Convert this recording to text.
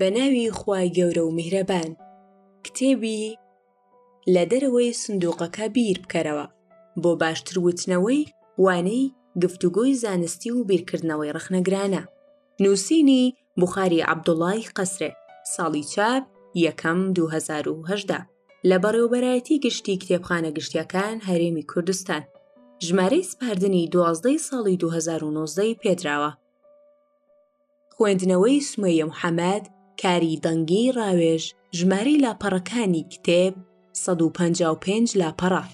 بە ناوی خوای گەورە و میهرەبان کتێبی لە دەرەوەی سندوقەکە بیر بکەرەوە بۆ باشتر وتنەوەی وانەی گفتوگۆی زانستی و بیرکردنەوەی رەخنەگرانە نووسینی بخاری عەبدوڵای قەسرێ ساڵی چاپ یەکەم 2010 لە بەڕێوبەرایەتی گشتی کتێبخانە گشتیەکان هەرێمی کوردستان ژمارەی سپاردننی دوازدەی ساڵی 2009 پێدراوە خوێندنەوەی سمەیە محەممەد کاری دەنگی ڕاوێژ ژماری لاپەڕەکانی کتێب 155 لاپەڕە